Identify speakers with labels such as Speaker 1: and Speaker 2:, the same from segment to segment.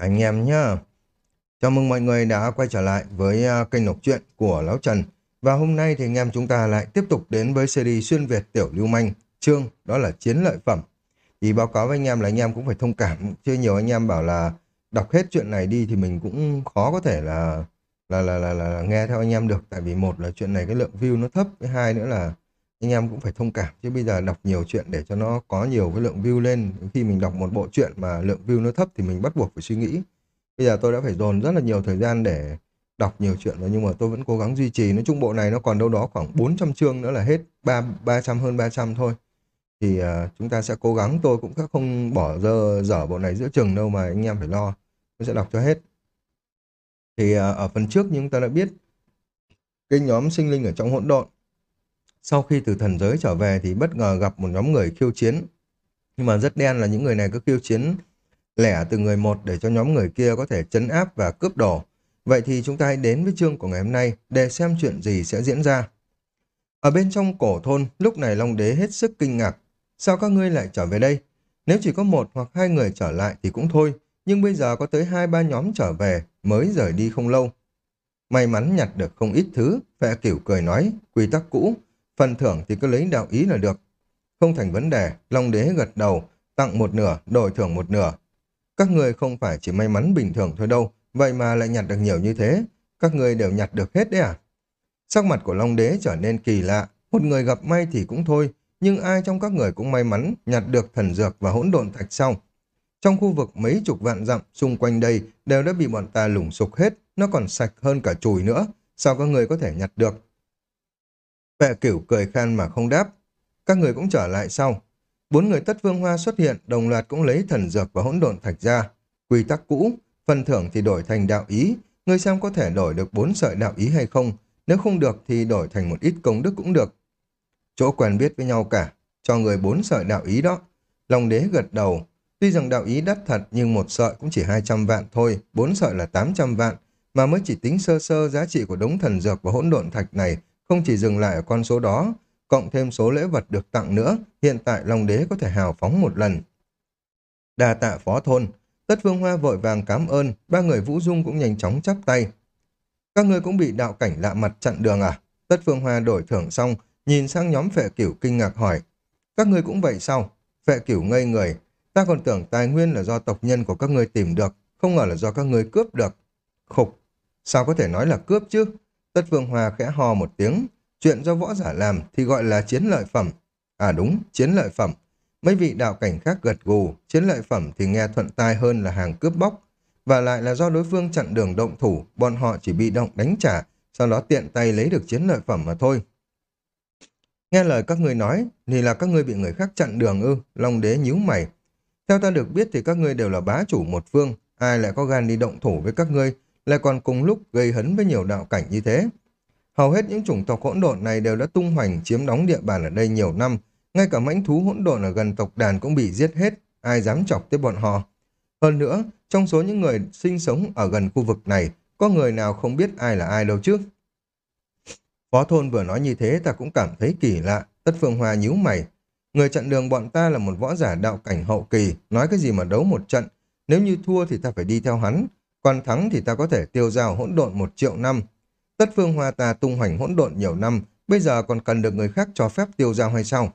Speaker 1: anh em nhá. Chào mừng mọi người đã quay trở lại với à, kênh đọc truyện của Lão Trần. Và hôm nay thì anh em chúng ta lại tiếp tục đến với series xuyên Việt tiểu lưu manh, chương đó là chiến lợi phẩm. Thì báo cáo với anh em là anh em cũng phải thông cảm, chưa nhiều anh em bảo là đọc hết chuyện này đi thì mình cũng khó có thể là là là là, là, là nghe theo anh em được tại vì một là chuyện này cái lượng view nó thấp, cái hai nữa là anh em cũng phải thông cảm chứ bây giờ đọc nhiều chuyện để cho nó có nhiều cái lượng view lên. Khi mình đọc một bộ truyện mà lượng view nó thấp thì mình bắt buộc phải suy nghĩ. Bây giờ tôi đã phải dồn rất là nhiều thời gian để đọc nhiều chuyện rồi nhưng mà tôi vẫn cố gắng duy trì. Nói chung bộ này nó còn đâu đó khoảng 400 chương nữa là hết ba 300 hơn 300 thôi. Thì uh, chúng ta sẽ cố gắng. Tôi cũng không bỏ giờ dở bộ này giữa chừng đâu mà anh em phải lo. Tôi sẽ đọc cho hết. Thì uh, ở phần trước chúng ta đã biết cái nhóm sinh linh ở trong hỗn độn sau khi từ thần giới trở về thì bất ngờ gặp một nhóm người khiêu chiến. Nhưng mà rất đen là những người này cứ khiêu chiến lẻ từ người một để cho nhóm người kia có thể chấn áp và cướp đổ. Vậy thì chúng ta hãy đến với chương của ngày hôm nay để xem chuyện gì sẽ diễn ra. Ở bên trong cổ thôn, lúc này Long Đế hết sức kinh ngạc. Sao các ngươi lại trở về đây? Nếu chỉ có một hoặc hai người trở lại thì cũng thôi, nhưng bây giờ có tới hai ba nhóm trở về mới rời đi không lâu. May mắn nhặt được không ít thứ, phệ cửu cười nói, quy tắc cũ, Phần thưởng thì cứ lấy đạo ý là được. Không thành vấn đề, Long Đế gật đầu, tặng một nửa, đổi thưởng một nửa. Các người không phải chỉ may mắn bình thường thôi đâu, vậy mà lại nhặt được nhiều như thế. Các người đều nhặt được hết đấy à? Sắc mặt của Long Đế trở nên kỳ lạ. Một người gặp may thì cũng thôi, nhưng ai trong các người cũng may mắn nhặt được thần dược và hỗn độn thạch xong. Trong khu vực mấy chục vạn dặm xung quanh đây đều đã bị bọn ta lủng sục hết, nó còn sạch hơn cả chùi nữa. Sao các người có thể nhặt được? Vệ cửu cười khan mà không đáp. Các người cũng trở lại sau. Bốn người tất vương hoa xuất hiện, đồng loạt cũng lấy thần dược và hỗn độn thạch ra. Quy tắc cũ, phần thưởng thì đổi thành đạo ý. Người xem có thể đổi được bốn sợi đạo ý hay không. Nếu không được thì đổi thành một ít công đức cũng được. Chỗ quen biết với nhau cả, cho người bốn sợi đạo ý đó. Long đế gật đầu. Tuy rằng đạo ý đắt thật nhưng một sợi cũng chỉ 200 vạn thôi, bốn sợi là 800 vạn. Mà mới chỉ tính sơ sơ giá trị của đống thần dược và hỗn độn thạch này không chỉ dừng lại ở con số đó, cộng thêm số lễ vật được tặng nữa, hiện tại Long Đế có thể hào phóng một lần. Đà tạ phó thôn, Tất Vương Hoa vội vàng cảm ơn, ba người Vũ Dung cũng nhanh chóng chắp tay. Các ngươi cũng bị đạo cảnh lạ mặt chặn đường à? Tất Vương Hoa đổi thưởng xong, nhìn sang nhóm phệ cửu kinh ngạc hỏi. Các ngươi cũng vậy sao? Phệ cửu ngây người, ta còn tưởng tài nguyên là do tộc nhân của các ngươi tìm được, không ngờ là do các ngươi cướp được. Khục, sao có thể nói là cướp chứ? Tất Vương hòa khẽ hò một tiếng. Chuyện do võ giả làm thì gọi là chiến lợi phẩm. À đúng, chiến lợi phẩm. Mấy vị đạo cảnh khác gật gù, chiến lợi phẩm thì nghe thuận tai hơn là hàng cướp bóc. Và lại là do đối phương chặn đường động thủ, bọn họ chỉ bị động đánh trả, sau đó tiện tay lấy được chiến lợi phẩm mà thôi. Nghe lời các người nói, thì là các ngươi bị người khác chặn đường ư, Long đế nhíu mày. Theo ta được biết thì các ngươi đều là bá chủ một phương, ai lại có gan đi động thủ với các ngươi, lại còn cùng lúc gây hấn với nhiều đạo cảnh như thế. Hầu hết những chủng tộc hỗn độn này đều đã tung hoành chiếm đóng địa bàn ở đây nhiều năm, ngay cả mãnh thú hỗn độn ở gần tộc đàn cũng bị giết hết, ai dám chọc tới bọn họ. Hơn nữa, trong số những người sinh sống ở gần khu vực này, có người nào không biết ai là ai đâu chứ? Phó thôn vừa nói như thế ta cũng cảm thấy kỳ lạ, tất phương hoa nhíu mày. Người chặn đường bọn ta là một võ giả đạo cảnh hậu kỳ, nói cái gì mà đấu một trận, nếu như thua thì ta phải đi theo hắn, còn thắng thì ta có thể tiêu giao hỗn độn một triệu năm. Tất phương hoa ta tung hoành hỗn độn nhiều năm, bây giờ còn cần được người khác cho phép tiêu giao hay sao?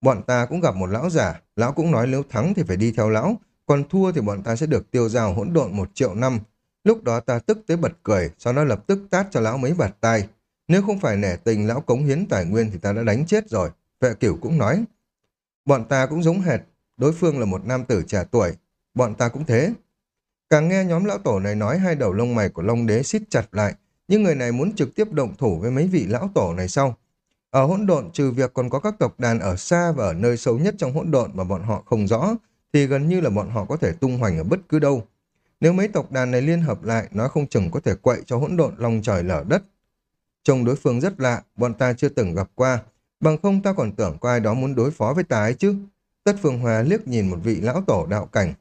Speaker 1: Bọn ta cũng gặp một lão giả, lão cũng nói nếu thắng thì phải đi theo lão, còn thua thì bọn ta sẽ được tiêu giao hỗn độn một triệu năm. Lúc đó ta tức tới bật cười, sau đó lập tức tát cho lão mấy bạt tai. Nếu không phải nể tình lão cống hiến tài nguyên thì ta đã đánh chết rồi. Vệ cửu cũng nói. Bọn ta cũng giống hệt, đối phương là một nam tử trẻ tuổi. Bọn ta cũng thế, Càng nghe nhóm lão tổ này nói hai đầu lông mày của Long Đế xít chặt lại, nhưng người này muốn trực tiếp động thủ với mấy vị lão tổ này sau. Ở hỗn độn trừ việc còn có các tộc đàn ở xa và ở nơi sâu nhất trong hỗn độn mà bọn họ không rõ, thì gần như là bọn họ có thể tung hoành ở bất cứ đâu. Nếu mấy tộc đàn này liên hợp lại, nó không chừng có thể quậy cho hỗn độn lòng trời lở đất. Trông đối phương rất lạ, bọn ta chưa từng gặp qua. Bằng không ta còn tưởng có ai đó muốn đối phó với ta ấy chứ. Tất Phương Hòa liếc nhìn một vị lão tổ đạo cảnh.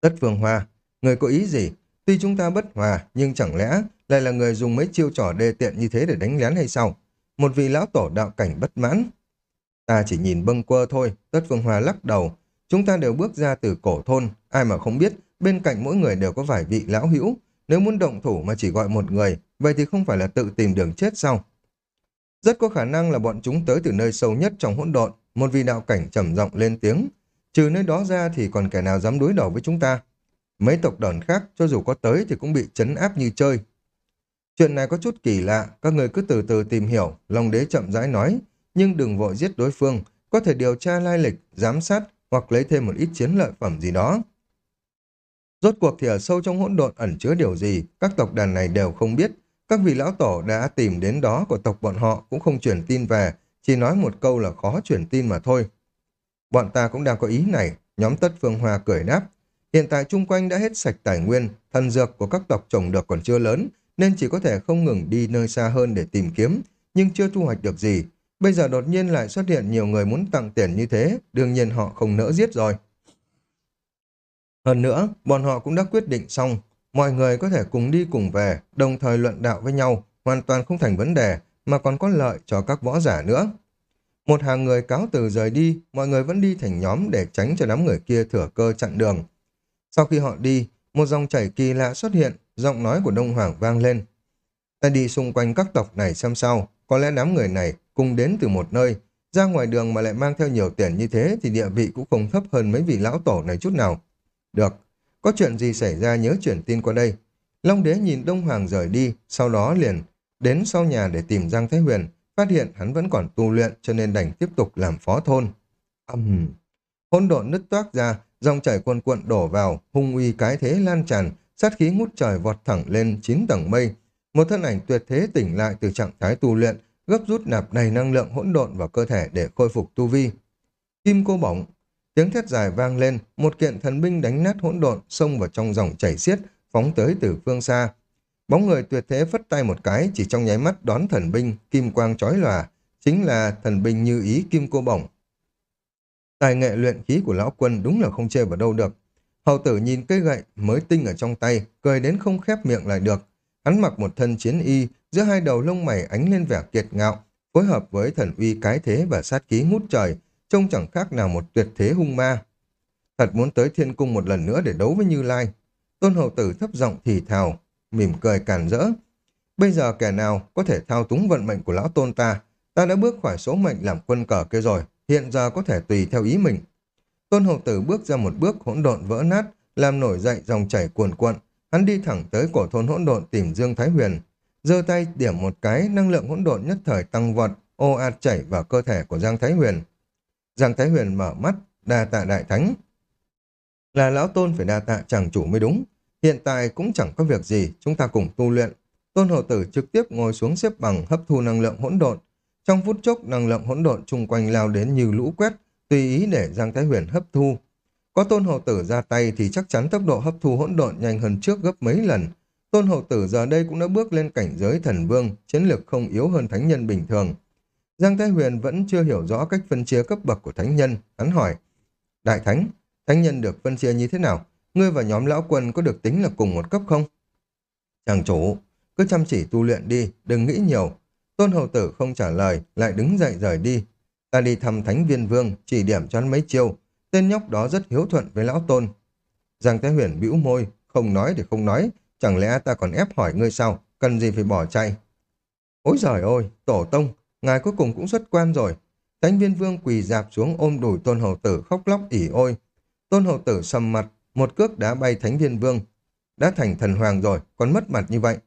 Speaker 1: Tất Phương Hòa, Người có ý gì? Tuy chúng ta bất hòa, nhưng chẳng lẽ lại là người dùng mấy chiêu trò đê tiện như thế để đánh lén hay sao? Một vị lão tổ đạo cảnh bất mãn. Ta chỉ nhìn bâng quơ thôi, Tất Phương Hòa lắc đầu. Chúng ta đều bước ra từ cổ thôn, ai mà không biết, bên cạnh mỗi người đều có vài vị lão hữu. Nếu muốn động thủ mà chỉ gọi một người, vậy thì không phải là tự tìm đường chết sao? Rất có khả năng là bọn chúng tới từ nơi sâu nhất trong hỗn độn, một vị đạo cảnh trầm giọng lên tiếng. Trừ nơi đó ra thì còn kẻ nào dám đối đầu với chúng ta. Mấy tộc đòn khác, cho dù có tới thì cũng bị chấn áp như chơi. Chuyện này có chút kỳ lạ, các người cứ từ từ tìm hiểu, Long đế chậm rãi nói, nhưng đừng vội giết đối phương, có thể điều tra lai lịch, giám sát hoặc lấy thêm một ít chiến lợi phẩm gì đó. Rốt cuộc thì ở sâu trong hỗn độn ẩn chứa điều gì, các tộc đàn này đều không biết. Các vị lão tổ đã tìm đến đó của tộc bọn họ cũng không chuyển tin về, chỉ nói một câu là khó chuyển tin mà thôi. Bọn ta cũng đang có ý này, nhóm tất phương hoa cười đáp. Hiện tại chung quanh đã hết sạch tài nguyên, thần dược của các tộc trồng được còn chưa lớn, nên chỉ có thể không ngừng đi nơi xa hơn để tìm kiếm, nhưng chưa thu hoạch được gì. Bây giờ đột nhiên lại xuất hiện nhiều người muốn tặng tiền như thế, đương nhiên họ không nỡ giết rồi. Hơn nữa, bọn họ cũng đã quyết định xong, mọi người có thể cùng đi cùng về, đồng thời luận đạo với nhau, hoàn toàn không thành vấn đề, mà còn có lợi cho các võ giả nữa. Một hàng người cáo từ rời đi, mọi người vẫn đi thành nhóm để tránh cho đám người kia thừa cơ chặn đường. Sau khi họ đi, một dòng chảy kỳ lạ xuất hiện, giọng nói của Đông Hoàng vang lên. Ta đi xung quanh các tộc này xem sao, có lẽ đám người này cùng đến từ một nơi, ra ngoài đường mà lại mang theo nhiều tiền như thế thì địa vị cũng không thấp hơn mấy vị lão tổ này chút nào. Được, có chuyện gì xảy ra nhớ chuyển tin qua đây. Long đế nhìn Đông Hoàng rời đi, sau đó liền đến sau nhà để tìm Giang Thái Huyền, phát hiện hắn vẫn còn tu luyện cho nên đành tiếp tục làm phó thôn. Âm... Uhm. Hôn độn nứt toác ra, dòng chảy cuồn cuộn đổ vào, hung uy cái thế lan tràn, sát khí ngút trời vọt thẳng lên chín tầng mây. Một thân ảnh tuyệt thế tỉnh lại từ trạng thái tu luyện, gấp rút nạp đầy năng lượng hỗn độn vào cơ thể để khôi phục tu vi. Kim cô bổng, tiếng thét dài vang lên, một kiện thần binh đánh nát hỗn độn xông vào trong dòng chảy xiết, phóng tới từ phương xa. Bóng người tuyệt thế phất tay một cái, chỉ trong nháy mắt đón thần binh, kim quang chói lòa, chính là thần binh như ý kim cô bổng. Tài nghệ luyện khí của lão quân đúng là không chê vào đâu được. Hầu tử nhìn cây gậy mới tinh ở trong tay, cười đến không khép miệng lại được. Hắn mặc một thân chiến y, giữa hai đầu lông mày ánh lên vẻ kiệt ngạo, phối hợp với thần uy cái thế và sát khí ngút trời, trông chẳng khác nào một tuyệt thế hung ma. Thật muốn tới thiên cung một lần nữa để đấu với Như Lai. Tôn hầu tử thấp giọng thì thào, mỉm cười càn rỡ. Bây giờ kẻ nào có thể thao túng vận mệnh của lão tôn ta, ta đã bước khỏi số mệnh làm quân cờ kia rồi, hiện giờ có thể tùy theo ý mình. Tôn hậu tử bước ra một bước hỗn độn vỡ nát, làm nổi dậy dòng chảy cuồn cuộn. Hắn đi thẳng tới cổ thôn hỗn độn tìm Dương Thái Huyền, giơ tay điểm một cái, năng lượng hỗn độn nhất thời tăng vọt, ô ạt chảy vào cơ thể của Giang Thái Huyền. Giang Thái Huyền mở mắt, đa tạ đại thánh. Là lão tôn phải đa tạ chàng chủ mới đúng. Hiện tại cũng chẳng có việc gì, chúng ta cùng tu luyện. Tôn hậu tử trực tiếp ngồi xuống xếp bằng hấp thu năng lượng hỗn độn. Trong phút chốc, năng lượng hỗn độn chung quanh lao đến như lũ quét, tùy ý để Giang Thái Huyền hấp thu. Có tôn hậu tử ra tay thì chắc chắn tốc độ hấp thu hỗn độn nhanh hơn trước gấp mấy lần. Tôn hậu tử giờ đây cũng đã bước lên cảnh giới thần vương, chiến lược không yếu hơn thánh nhân bình thường. Giang Thái Huyền vẫn chưa hiểu rõ cách phân chia cấp bậc của thánh nhân. Hắn hỏi, Đại Thánh, thánh nhân được phân chia như thế nào? Ngươi và nhóm lão quân có được tính là cùng một cấp không? Chàng chủ, cứ chăm chỉ tu luyện đi, đừng nghĩ nhiều. Tôn hầu tử không trả lời, lại đứng dậy rời đi. Ta đi thăm thánh viên vương, chỉ điểm cho hắn mấy chiêu. Tên nhóc đó rất hiếu thuận với lão tôn. Giang Thái Huyền bĩu môi, không nói thì không nói. Chẳng lẽ ta còn ép hỏi ngươi sao? Cần gì phải bỏ chạy? Ôi giời ơi, tổ tông, ngài cuối cùng cũng xuất quan rồi. Thánh viên vương quỳ dạp xuống ôm đùi tôn hầu tử khóc lóc ỉ ôi. Tôn hầu tử sầm mặt, một cước đá bay thánh viên vương. Đã thành thần hoàng rồi, còn mất mặt như vậy.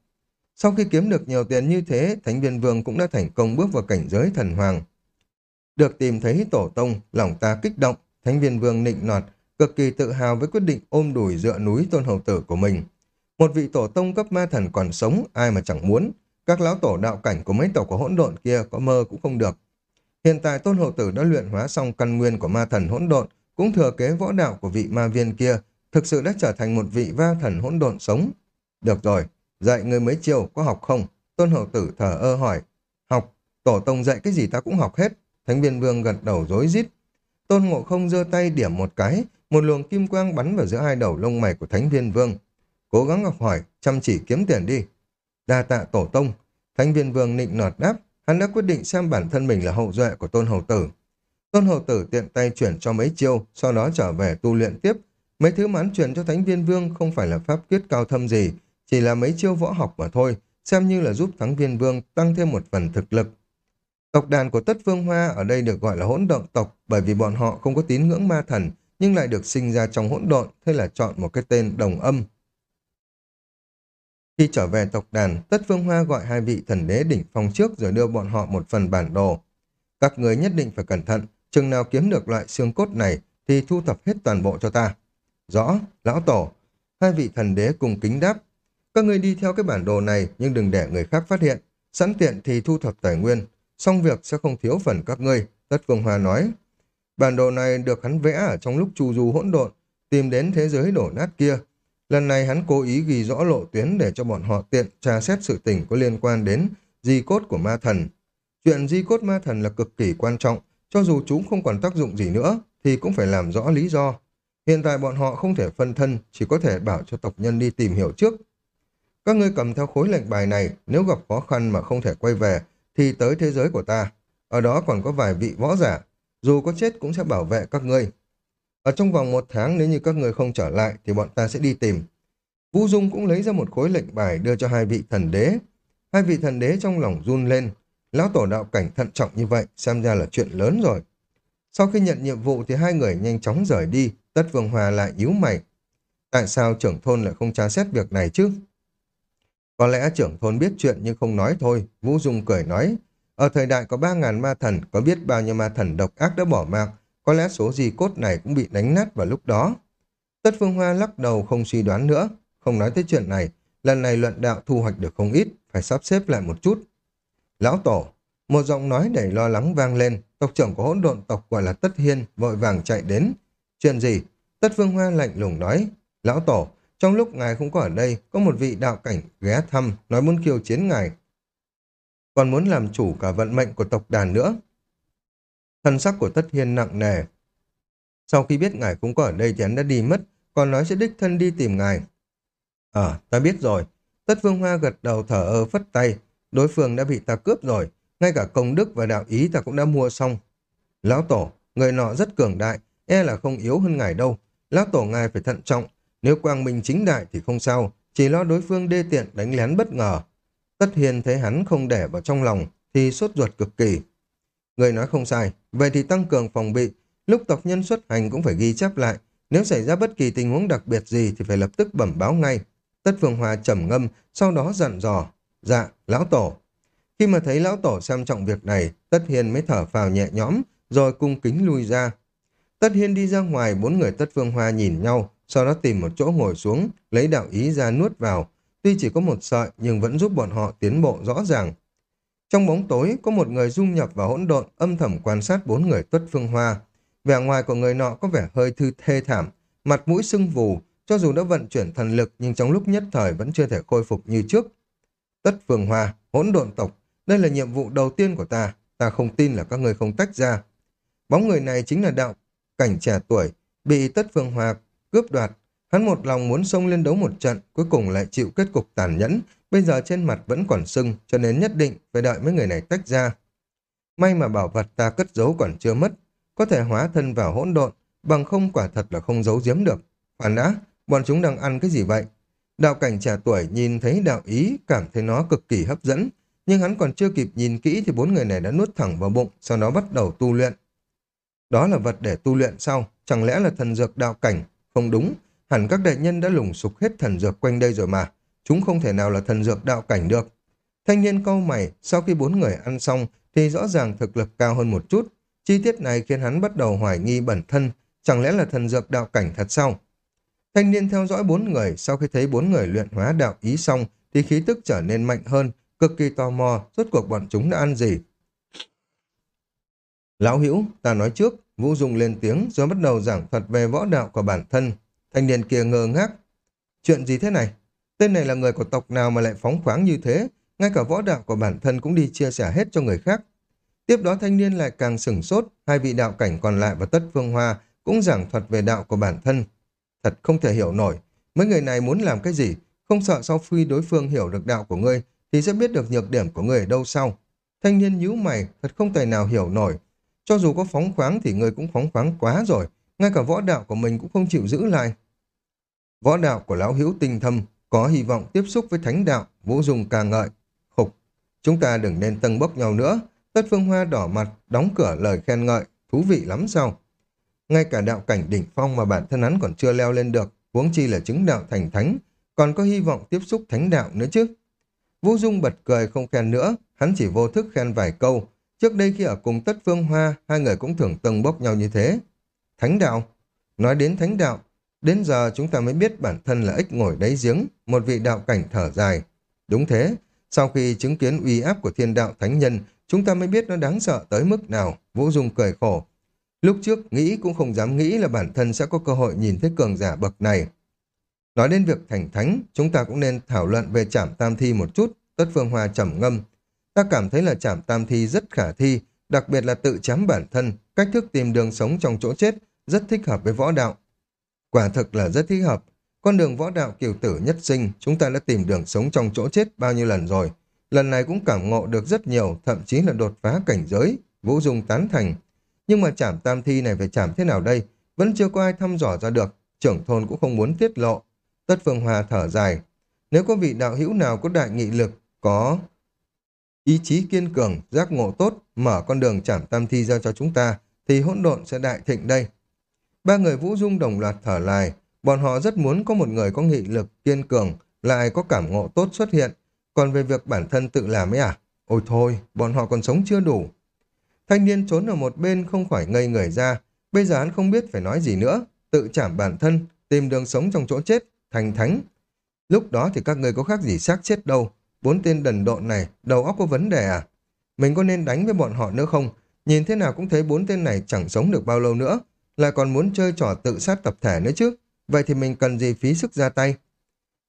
Speaker 1: Sau khi kiếm được nhiều tiền như thế, thánh viên vương cũng đã thành công bước vào cảnh giới thần hoàng. Được tìm thấy tổ tông, lòng ta kích động, thánh viên vương nịnh nọt, cực kỳ tự hào với quyết định ôm đùi dựa núi tôn hầu tử của mình. Một vị tổ tông cấp ma thần còn sống, ai mà chẳng muốn. Các lão tổ đạo cảnh của mấy tộc của hỗn độn kia có mơ cũng không được. Hiện tại tôn hầu tử đã luyện hóa xong căn nguyên của ma thần hỗn độn, cũng thừa kế võ đạo của vị ma viên kia, thực sự đã trở thành một vị va thần hỗn độn sống. Được rồi, dạy người mấy chiều, có học không? Tôn hậu tử thở ơ hỏi. Học, tổ tông dạy cái gì ta cũng học hết. Thánh viên vương gật đầu rối rít. Tôn ngộ không giơ tay điểm một cái, một luồng kim quang bắn vào giữa hai đầu lông mày của thánh viên vương. Cố gắng học hỏi, chăm chỉ kiếm tiền đi. Đa tạ tổ tông, thánh viên vương nịnh nọt đáp, hắn đã quyết định xem bản thân mình là hậu duệ của tôn hầu tử. Tôn hầu tử tiện tay chuyển cho mấy chiêu, sau đó trở về tu luyện tiếp. Mấy thứ mán truyền cho Thánh Viên Vương không phải là pháp quyết cao thâm gì, chỉ là mấy chiêu võ học mà thôi, xem như là giúp thắng Viên Vương tăng thêm một phần thực lực. Tộc đàn của Tất Vương Hoa ở đây được gọi là hỗn độn tộc bởi vì bọn họ không có tín ngưỡng ma thần, nhưng lại được sinh ra trong hỗn độn, thế là chọn một cái tên đồng âm. Khi trở về tộc đàn, Tất Phương Hoa gọi hai vị thần đế đỉnh phong trước rồi đưa bọn họ một phần bản đồ. Các người nhất định phải cẩn thận, chừng nào kiếm được loại xương cốt này thì thu thập hết toàn bộ cho ta. Rõ, lão tổ. Hai vị thần đế cùng kính đáp. Các người đi theo cái bản đồ này nhưng đừng để người khác phát hiện. Sẵn tiện thì thu thập tài nguyên. Xong việc sẽ không thiếu phần các ngươi, Tất Phương Hoa nói. Bản đồ này được hắn vẽ ở trong lúc chu du hỗn độn, tìm đến thế giới đổ nát kia. Lần này hắn cố ý ghi rõ lộ tuyến để cho bọn họ tiện tra xét sự tình có liên quan đến di cốt của ma thần. Chuyện di cốt ma thần là cực kỳ quan trọng, cho dù chúng không còn tác dụng gì nữa, thì cũng phải làm rõ lý do. Hiện tại bọn họ không thể phân thân, chỉ có thể bảo cho tộc nhân đi tìm hiểu trước. Các ngươi cầm theo khối lệnh bài này, nếu gặp khó khăn mà không thể quay về, thì tới thế giới của ta. Ở đó còn có vài vị võ giả, dù có chết cũng sẽ bảo vệ các ngươi. Ở trong vòng một tháng nếu như các ngươi không trở lại thì bọn ta sẽ đi tìm. Vũ Dung cũng lấy ra một khối lệnh bài đưa cho hai vị thần đế. Hai vị thần đế trong lòng run lên. Lão tổ đạo cảnh thận trọng như vậy xem ra là chuyện lớn rồi. Sau khi nhận nhiệm vụ thì hai người nhanh chóng rời đi. Tất Vương Hòa lại nhíu mày. Tại sao trưởng thôn lại không tra xét việc này chứ? Có lẽ trưởng thôn biết chuyện nhưng không nói thôi. Vũ Dung cười nói. Ở thời đại có 3.000 ma thần, có biết bao nhiêu ma thần độc ác đã bỏ mạng, có lẽ số gì cốt này cũng bị đánh nát vào lúc đó. Tất Phương Hoa lắc đầu không suy đoán nữa, không nói tới chuyện này, lần này luận đạo thu hoạch được không ít, phải sắp xếp lại một chút. Lão Tổ, một giọng nói đầy lo lắng vang lên, tộc trưởng của hỗn độn tộc gọi là Tất Hiên, vội vàng chạy đến. Chuyện gì? Tất Phương Hoa lạnh lùng nói, Lão Tổ, trong lúc ngài không có ở đây, có một vị đạo cảnh ghé thăm, nói muốn kiêu chiến ngài còn muốn làm chủ cả vận mệnh của tộc đàn nữa. Thân sắc của Tất Hiên nặng nề. Sau khi biết ngài cũng có ở đây thì hắn đã đi mất, còn nói sẽ đích thân đi tìm ngài. Ờ, ta biết rồi. Tất Vương Hoa gật đầu thở ơ phất tay. Đối phương đã bị ta cướp rồi. Ngay cả công đức và đạo ý ta cũng đã mua xong. Lão Tổ, người nọ rất cường đại, e là không yếu hơn ngài đâu. Lão Tổ ngài phải thận trọng. Nếu quang minh chính đại thì không sao, chỉ lo đối phương đê tiện đánh lén bất ngờ. Tất hiền thấy hắn không để vào trong lòng, thì sốt ruột cực kỳ. Người nói không sai, vậy thì tăng cường phòng bị, lúc tộc nhân xuất hành cũng phải ghi chép lại. Nếu xảy ra bất kỳ tình huống đặc biệt gì thì phải lập tức bẩm báo ngay. Tất Phương Hòa trầm ngâm, sau đó dặn dò. Dạ, lão tổ. Khi mà thấy lão tổ xem trọng việc này, Tất Hiên mới thở phào nhẹ nhõm, rồi cung kính lui ra. Tất Hiên đi ra ngoài, bốn người Tất Phương Hoa nhìn nhau, sau đó tìm một chỗ ngồi xuống, lấy đạo ý ra nuốt vào, Tuy chỉ có một sợi nhưng vẫn giúp bọn họ tiến bộ rõ ràng. Trong bóng tối, có một người dung nhập vào hỗn độn âm thầm quan sát bốn người tuất phương hoa. Vẻ ngoài của người nọ có vẻ hơi thư thê thảm, mặt mũi sưng vù, cho dù đã vận chuyển thần lực nhưng trong lúc nhất thời vẫn chưa thể khôi phục như trước. Tất phương hoa, hỗn độn tộc, đây là nhiệm vụ đầu tiên của ta, ta không tin là các người không tách ra. Bóng người này chính là đạo cảnh trẻ tuổi, bị tất phương hoa cướp đoạt Hắn một lòng muốn xông lên đấu một trận, cuối cùng lại chịu kết cục tàn nhẫn, bây giờ trên mặt vẫn còn sưng, cho nên nhất định phải đợi mấy người này tách ra. May mà bảo vật ta cất giấu còn chưa mất, có thể hóa thân vào hỗn độn, bằng không quả thật là không giấu giếm được. Phản đã, bọn chúng đang ăn cái gì vậy? Đạo cảnh trẻ tuổi nhìn thấy đạo ý, cảm thấy nó cực kỳ hấp dẫn, nhưng hắn còn chưa kịp nhìn kỹ thì bốn người này đã nuốt thẳng vào bụng, sau đó bắt đầu tu luyện. Đó là vật để tu luyện sau, chẳng lẽ là thần dược đạo cảnh? Không đúng, Hẳn các đại nhân đã lùng sục hết thần dược quanh đây rồi mà. Chúng không thể nào là thần dược đạo cảnh được. Thanh niên câu mày, sau khi bốn người ăn xong thì rõ ràng thực lực cao hơn một chút. Chi tiết này khiến hắn bắt đầu hoài nghi bản thân. Chẳng lẽ là thần dược đạo cảnh thật sao? Thanh niên theo dõi bốn người, sau khi thấy bốn người luyện hóa đạo ý xong thì khí tức trở nên mạnh hơn, cực kỳ tò mò, rốt cuộc bọn chúng đã ăn gì. Lão Hữu ta nói trước, Vũ Dung lên tiếng rồi bắt đầu giảng thuật về võ đạo của bản thân, Thanh niên kia ngơ ngác. Chuyện gì thế này? Tên này là người của tộc nào mà lại phóng khoáng như thế? Ngay cả võ đạo của bản thân cũng đi chia sẻ hết cho người khác. Tiếp đó thanh niên lại càng sửng sốt, hai vị đạo cảnh còn lại và tất phương hoa cũng giảng thuật về đạo của bản thân. Thật không thể hiểu nổi, mấy người này muốn làm cái gì? Không sợ sau khi đối phương hiểu được đạo của ngươi thì sẽ biết được nhược điểm của ngươi ở đâu sau. Thanh niên nhíu mày, thật không thể nào hiểu nổi. Cho dù có phóng khoáng thì ngươi cũng phóng khoáng quá rồi, ngay cả võ đạo của mình cũng không chịu giữ lại. Võ đạo của lão hữu tinh thâm có hy vọng tiếp xúc với thánh đạo, Vũ Dung ca ngợi. Khục, chúng ta đừng nên tâng bốc nhau nữa. Tất Phương Hoa đỏ mặt, đóng cửa lời khen ngợi, thú vị lắm sao? Ngay cả đạo cảnh đỉnh phong mà bản thân hắn còn chưa leo lên được, huống chi là chứng đạo thành thánh, còn có hy vọng tiếp xúc thánh đạo nữa chứ. Vũ Dung bật cười không khen nữa, hắn chỉ vô thức khen vài câu. Trước đây khi ở cùng Tất Phương Hoa, hai người cũng thường tầng bốc nhau như thế. Thánh đạo? Nói đến thánh đạo, đến giờ chúng ta mới biết bản thân là ích ngồi đáy giếng, một vị đạo cảnh thở dài. Đúng thế, sau khi chứng kiến uy áp của thiên đạo thánh nhân, chúng ta mới biết nó đáng sợ tới mức nào. Vũ Dung cười khổ. Lúc trước nghĩ cũng không dám nghĩ là bản thân sẽ có cơ hội nhìn thấy cường giả bậc này. Nói đến việc thành thánh, chúng ta cũng nên thảo luận về trảm tam thi một chút. Tất Phương Hoa trầm ngâm. Ta cảm thấy là trảm tam thi rất khả thi, đặc biệt là tự chám bản thân, cách thức tìm đường sống trong chỗ chết, rất thích hợp với võ đạo. Quả thực là rất thích hợp. Con đường võ đạo kiều tử nhất sinh, chúng ta đã tìm đường sống trong chỗ chết bao nhiêu lần rồi. Lần này cũng cảm ngộ được rất nhiều, thậm chí là đột phá cảnh giới. Vũ Dung tán thành. Nhưng mà chảm tam thi này phải chảm thế nào đây? Vẫn chưa có ai thăm dò ra được. Trưởng thôn cũng không muốn tiết lộ. Tất Phương Hòa thở dài. Nếu có vị đạo hữu nào có đại nghị lực, có ý chí kiên cường, giác ngộ tốt, mở con đường chảm tam thi ra cho chúng ta, thì hỗn độn sẽ đại thịnh đây. Ba người Vũ Dung đồng loạt thở lại, bọn họ rất muốn có một người có nghị lực, kiên cường, lại có cảm ngộ tốt xuất hiện. Còn về việc bản thân tự làm ấy à? Ôi thôi, bọn họ còn sống chưa đủ. Thanh niên trốn ở một bên không khỏi ngây người ra. Bây giờ hắn không biết phải nói gì nữa. Tự chảm bản thân, tìm đường sống trong chỗ chết, thành thánh. Lúc đó thì các người có khác gì xác chết đâu. Bốn tên đần độn này, đầu óc có vấn đề à? Mình có nên đánh với bọn họ nữa không? Nhìn thế nào cũng thấy bốn tên này chẳng sống được bao lâu nữa. Lại còn muốn chơi trò tự sát tập thể nữa chứ. Vậy thì mình cần gì phí sức ra tay?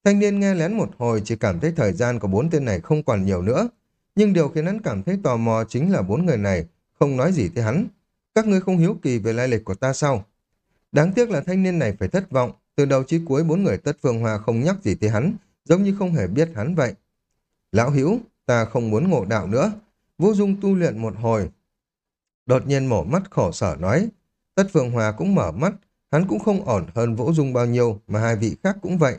Speaker 1: Thanh niên nghe lén một hồi chỉ cảm thấy thời gian của bốn tên này không còn nhiều nữa. Nhưng điều khiến hắn cảm thấy tò mò chính là bốn người này không nói gì tới hắn. Các ngươi không hiếu kỳ về lai lịch của ta sao? Đáng tiếc là thanh niên này phải thất vọng. Từ đầu chí cuối bốn người tất phương hoa không nhắc gì tới hắn, giống như không hề biết hắn vậy. Lão Hữu ta không muốn ngộ đạo nữa. Vũ Dung tu luyện một hồi. Đột nhiên mổ mắt khổ sở nói. Tất Phương Hòa cũng mở mắt, hắn cũng không ổn hơn Vũ Dung bao nhiêu, mà hai vị khác cũng vậy.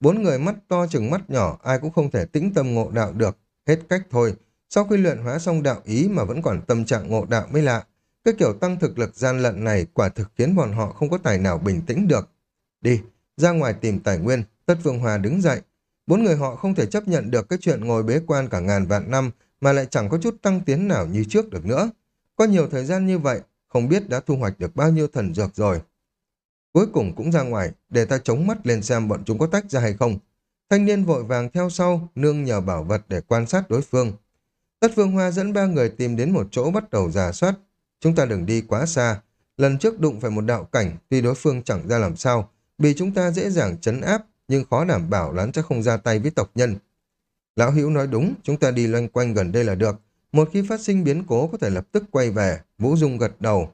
Speaker 1: Bốn người mắt to chừng mắt nhỏ, ai cũng không thể tĩnh tâm ngộ đạo được. Hết cách thôi, sau khi luyện hóa xong đạo ý mà vẫn còn tâm trạng ngộ đạo mới lạ. Cái kiểu tăng thực lực gian lận này quả thực khiến bọn họ không có tài nào bình tĩnh được. Đi, ra ngoài tìm tài nguyên, Tất Phương Hòa đứng dậy. Bốn người họ không thể chấp nhận được cái chuyện ngồi bế quan cả ngàn vạn năm mà lại chẳng có chút tăng tiến nào như trước được nữa. Có nhiều thời gian như vậy, không biết đã thu hoạch được bao nhiêu thần dược rồi. Cuối cùng cũng ra ngoài, để ta chống mắt lên xem bọn chúng có tách ra hay không. Thanh niên vội vàng theo sau, nương nhờ bảo vật để quan sát đối phương. Tất Phương Hoa dẫn ba người tìm đến một chỗ bắt đầu giả soát. Chúng ta đừng đi quá xa. Lần trước đụng phải một đạo cảnh, tuy đối phương chẳng ra làm sao, bị chúng ta dễ dàng chấn áp, nhưng khó đảm bảo lán chắc không ra tay với tộc nhân. Lão Hữu nói đúng, chúng ta đi loanh quanh gần đây là được. Một khi phát sinh biến cố có thể lập tức quay về, Vũ Dung gật đầu.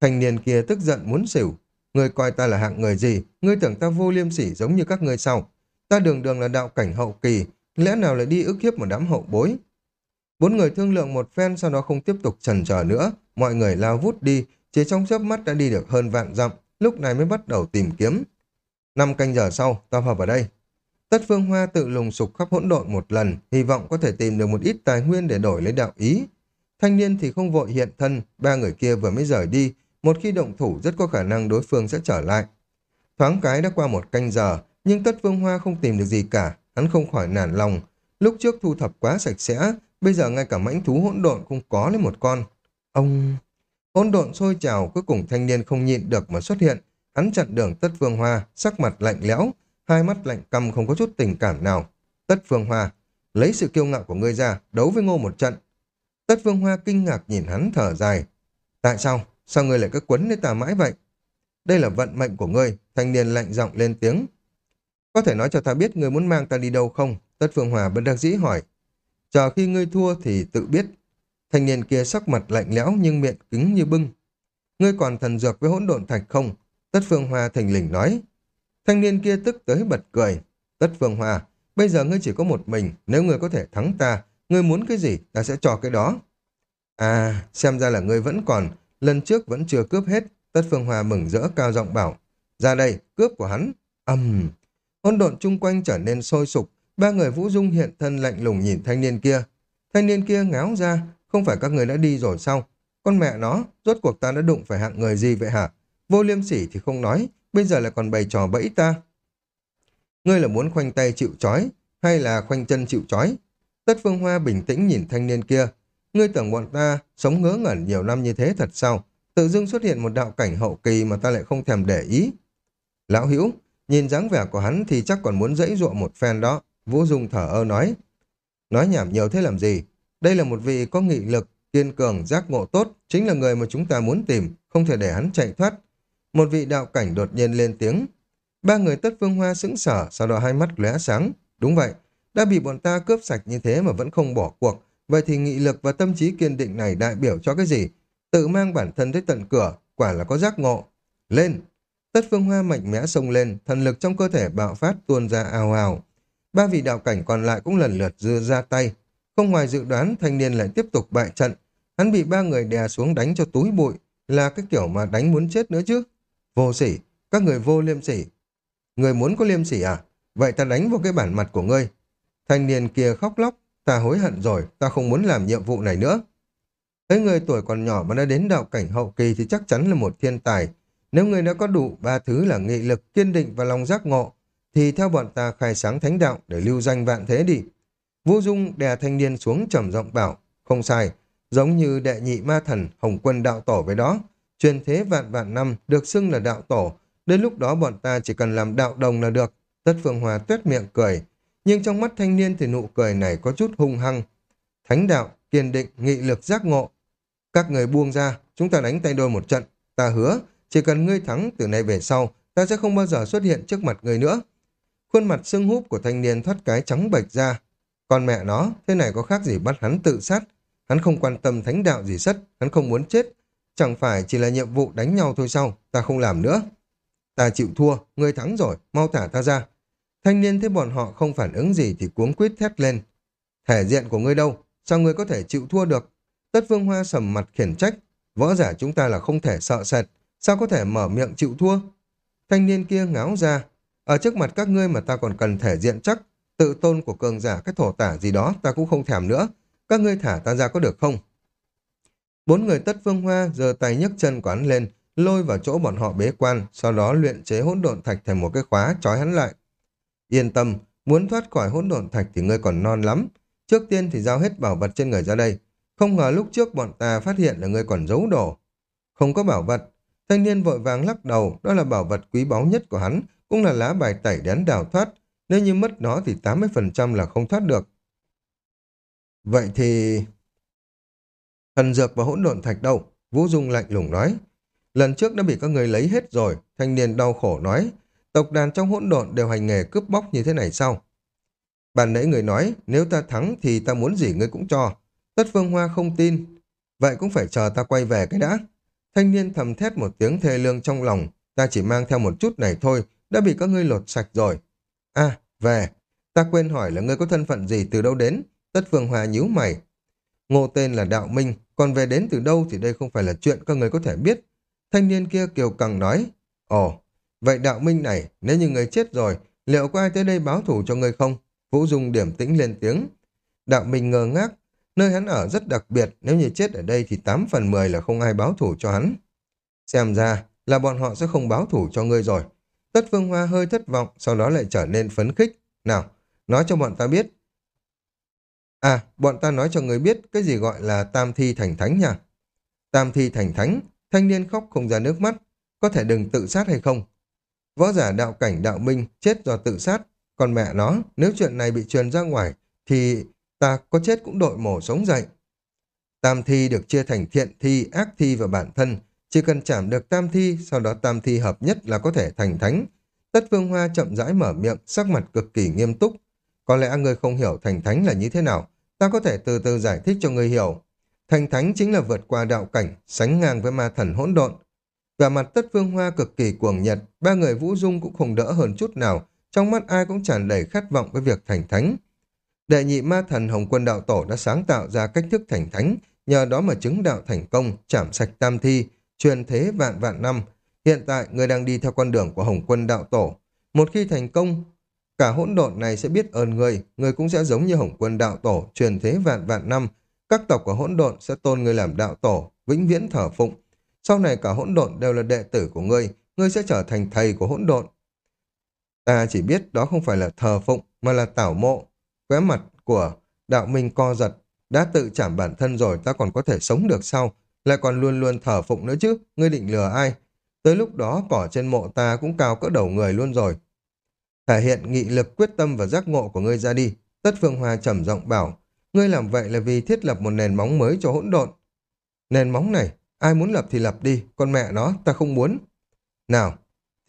Speaker 1: Thành niên kia tức giận muốn xỉu. Ngươi coi ta là hạng người gì? Ngươi tưởng ta vô liêm sỉ giống như các ngươi sao? Ta đường đường là đạo cảnh hậu kỳ, lẽ nào lại đi ức hiếp một đám hậu bối? Bốn người thương lượng một phen sau đó không tiếp tục chần chờ nữa. Mọi người lao vút đi, chỉ trong chớp mắt đã đi được hơn vạn dặm, lúc này mới bắt đầu tìm kiếm. Năm canh giờ sau, tập hợp ở đây. Tất phương hoa tự lùng sục khắp hỗn độn một lần, hy vọng có thể tìm được một ít tài nguyên để đổi lấy đạo ý. Thanh niên thì không vội hiện thân, ba người kia vừa mới rời đi, một khi động thủ rất có khả năng đối phương sẽ trở lại. Thoáng cái đã qua một canh giờ, nhưng tất phương hoa không tìm được gì cả, hắn không khỏi nản lòng. Lúc trước thu thập quá sạch sẽ, bây giờ ngay cả mãnh thú hỗn độn cũng có lấy một con. Ông... Hỗn độn sôi trào, cuối cùng thanh niên không nhịn được mà xuất hiện. Hắn chặn đường tất phương hoa, sắc mặt lạnh lẽo, hai mắt lạnh căm không có chút tình cảm nào. Tất phương hoa, lấy sự kiêu ngạo của ngươi ra, đấu với ngô một trận. Tất phương hoa kinh ngạc nhìn hắn thở dài. Tại sao? Sao ngươi lại cứ quấn lấy ta mãi vậy? Đây là vận mệnh của ngươi, thanh niên lạnh giọng lên tiếng. Có thể nói cho ta biết ngươi muốn mang ta đi đâu không? Tất Phương Hòa bất đắc dĩ hỏi. Chờ khi ngươi thua thì tự biết. Thanh niên kia sắc mặt lạnh lẽo nhưng miệng cứng như bưng. Ngươi còn thần dược với hỗn độn thạch không? Tất Phương Hoa thành lình nói. Thanh niên kia tức tới bật cười. Tất Phương Hoa, bây giờ ngươi chỉ có một mình, nếu ngươi có thể thắng ta, ngươi muốn cái gì, ta sẽ cho cái đó. À, xem ra là ngươi vẫn còn, lần trước vẫn chưa cướp hết. Tất Phương Hoa mừng rỡ cao giọng bảo. Ra đây, cướp của hắn. ầm Hôn Hỗn độn chung quanh trở nên sôi sục, ba người Vũ Dung hiện thân lạnh lùng nhìn thanh niên kia. Thanh niên kia ngáo ra, không phải các người đã đi rồi sao? Con mẹ nó, rốt cuộc ta đã đụng phải hạng người gì vậy hả? Vô liêm sỉ thì không nói, bây giờ lại còn bày trò bẫy ta. Ngươi là muốn khoanh tay chịu chói, hay là khoanh chân chịu chói? Tất Phương Hoa bình tĩnh nhìn thanh niên kia. Ngươi tưởng bọn ta sống ngớ ngẩn nhiều năm như thế thật sao? Tự dưng xuất hiện một đạo cảnh hậu kỳ mà ta lại không thèm để ý. Lão Hữu nhìn dáng vẻ của hắn thì chắc còn muốn dãy dụa một phen đó. Vũ Dung thở ơ nói. Nói nhảm nhiều thế làm gì? Đây là một vị có nghị lực, kiên cường, giác ngộ tốt, chính là người mà chúng ta muốn tìm, không thể để hắn chạy thoát. Một vị đạo cảnh đột nhiên lên tiếng. Ba người tất phương hoa sững sở, sau đó hai mắt lóe sáng. Đúng vậy, đã bị bọn ta cướp sạch như thế mà vẫn không bỏ cuộc. Vậy thì nghị lực và tâm trí kiên định này đại biểu cho cái gì? Tự mang bản thân tới tận cửa, quả là có giác ngộ. Lên! Tất phương hoa mạnh mẽ xông lên, thần lực trong cơ thể bạo phát tuôn ra ào ào. Ba vị đạo cảnh còn lại cũng lần lượt dưa ra tay. Không ngoài dự đoán, thanh niên lại tiếp tục bại trận. Hắn bị ba người đè xuống đánh cho túi bụi, là cái kiểu mà đánh muốn chết nữa chứ. Vô sỉ, các người vô liêm sỉ. Người muốn có liêm sỉ à? Vậy ta đánh vào cái bản mặt của ngươi. Thanh niên kia khóc lóc, ta hối hận rồi, ta không muốn làm nhiệm vụ này nữa. Thấy người tuổi còn nhỏ mà đã đến đạo cảnh hậu kỳ thì chắc chắn là một thiên tài. Nếu người đã có đủ ba thứ là nghị lực, kiên định và lòng giác ngộ, thì theo bọn ta khai sáng thánh đạo để lưu danh vạn thế đi. Vũ Dung đè thanh niên xuống trầm giọng bảo, không sai, giống như đệ nhị ma thần Hồng Quân đạo tổ với đó, truyền thế vạn vạn năm được xưng là đạo tổ, đến lúc đó bọn ta chỉ cần làm đạo đồng là được. Tất Phương Hòa tuyết miệng cười, nhưng trong mắt thanh niên thì nụ cười này có chút hung hăng. Thánh đạo, kiên định, nghị lực giác ngộ. Các người buông ra, chúng ta đánh tay đôi một trận. Ta hứa, chỉ cần ngươi thắng từ nay về sau, ta sẽ không bao giờ xuất hiện trước mặt người nữa. Khuôn mặt sưng húp của thanh niên thoát cái trắng bệch ra. Còn mẹ nó, thế này có khác gì bắt hắn tự sát. Hắn không quan tâm thánh đạo gì sất, hắn không muốn chết. Chẳng phải chỉ là nhiệm vụ đánh nhau thôi sao, ta không làm nữa. Ta chịu thua, ngươi thắng rồi, mau thả ta ra. Thanh niên thấy bọn họ không phản ứng gì thì cuống quýt thét lên. Thể diện của ngươi đâu, sao ngươi có thể chịu thua được? Tất vương hoa sầm mặt khiển trách, võ giả chúng ta là không thể sợ sệt, sao có thể mở miệng chịu thua? Thanh niên kia ngáo ra, ở trước mặt các ngươi mà ta còn cần thể diện chắc, tự tôn của cường giả cái thổ tả gì đó ta cũng không thèm nữa, các ngươi thả ta ra có được không? Bốn người tất phương hoa giơ tay nhấc chân quán lên, lôi vào chỗ bọn họ bế quan, sau đó luyện chế hỗn độn thạch thành một cái khóa trói hắn lại. Yên tâm, muốn thoát khỏi hỗn độn thạch thì ngươi còn non lắm. Trước tiên thì giao hết bảo vật trên người ra đây. Không ngờ lúc trước bọn ta phát hiện là ngươi còn giấu đồ. Không có bảo vật. Thanh niên vội vàng lắc đầu, đó là bảo vật quý báu nhất của hắn, cũng là lá bài tẩy đến đào thoát. Nếu như mất nó thì 80% là không thoát được. Vậy thì... Thần dược và hỗn độn thạch đâu? Vũ Dung lạnh lùng nói. Lần trước đã bị các người lấy hết rồi, thanh niên đau khổ nói. Tộc đàn trong hỗn độn đều hành nghề cướp bóc như thế này sao? Bạn nãy người nói, nếu ta thắng thì ta muốn gì ngươi cũng cho. Tất Phương Hoa không tin. Vậy cũng phải chờ ta quay về cái đã. Thanh niên thầm thét một tiếng thê lương trong lòng. Ta chỉ mang theo một chút này thôi, đã bị các ngươi lột sạch rồi. À, về. Ta quên hỏi là ngươi có thân phận gì từ đâu đến. Tất Phương Hoa nhíu mày. Ngô tên là Đạo Minh, còn về đến từ đâu thì đây không phải là chuyện các người có thể biết. Thanh niên kia kiều càng nói. Ồ, vậy Đạo Minh này, nếu như người chết rồi, liệu có ai tới đây báo thủ cho người không? Vũ Dung điểm tĩnh lên tiếng. Đạo Minh ngơ ngác, nơi hắn ở rất đặc biệt, nếu như chết ở đây thì 8 phần 10 là không ai báo thủ cho hắn. Xem ra là bọn họ sẽ không báo thủ cho ngươi rồi. Tất Phương Hoa hơi thất vọng, sau đó lại trở nên phấn khích. Nào, nói cho bọn ta biết, À, bọn ta nói cho người biết cái gì gọi là tam thi thành thánh nha. Tam thi thành thánh, thanh niên khóc không ra nước mắt, có thể đừng tự sát hay không? Võ giả đạo cảnh đạo minh chết do tự sát, còn mẹ nó, nếu chuyện này bị truyền ra ngoài, thì ta có chết cũng đội mổ sống dậy. Tam thi được chia thành thiện thi, ác thi và bản thân. Chỉ cần chạm được tam thi, sau đó tam thi hợp nhất là có thể thành thánh. Tất phương hoa chậm rãi mở miệng, sắc mặt cực kỳ nghiêm túc. Có lẽ người không hiểu thành thánh là như thế nào, Ta có thể từ từ giải thích cho người hiểu. Thành thánh chính là vượt qua đạo cảnh, sánh ngang với ma thần hỗn độn. Và mặt tất phương hoa cực kỳ cuồng nhật, ba người vũ dung cũng không đỡ hơn chút nào, trong mắt ai cũng tràn đầy khát vọng với việc thành thánh. Đệ nhị ma thần Hồng Quân Đạo Tổ đã sáng tạo ra cách thức thành thánh nhờ đó mà chứng đạo thành công, chảm sạch tam thi, truyền thế vạn vạn năm. Hiện tại, người đang đi theo con đường của Hồng Quân Đạo Tổ. Một khi thành công, cả hỗn độn này sẽ biết ơn người, người cũng sẽ giống như Hồng Quân Đạo Tổ, truyền thế vạn vạn năm. Các tộc của hỗn độn sẽ tôn người làm đạo tổ, vĩnh viễn thờ phụng. Sau này cả hỗn độn đều là đệ tử của ngươi, ngươi sẽ trở thành thầy của hỗn độn. Ta chỉ biết đó không phải là thờ phụng, mà là tảo mộ. Khóe mặt của đạo minh co giật, đã tự chảm bản thân rồi ta còn có thể sống được sau, lại còn luôn luôn thờ phụng nữa chứ, ngươi định lừa ai? Tới lúc đó cỏ trên mộ ta cũng cao cỡ đầu người luôn rồi. Thể hiện nghị lực quyết tâm và giác ngộ của ngươi ra đi. Tất Phương Hoa trầm giọng bảo, ngươi làm vậy là vì thiết lập một nền móng mới cho hỗn độn. Nền móng này, ai muốn lập thì lập đi, con mẹ nó, ta không muốn. Nào,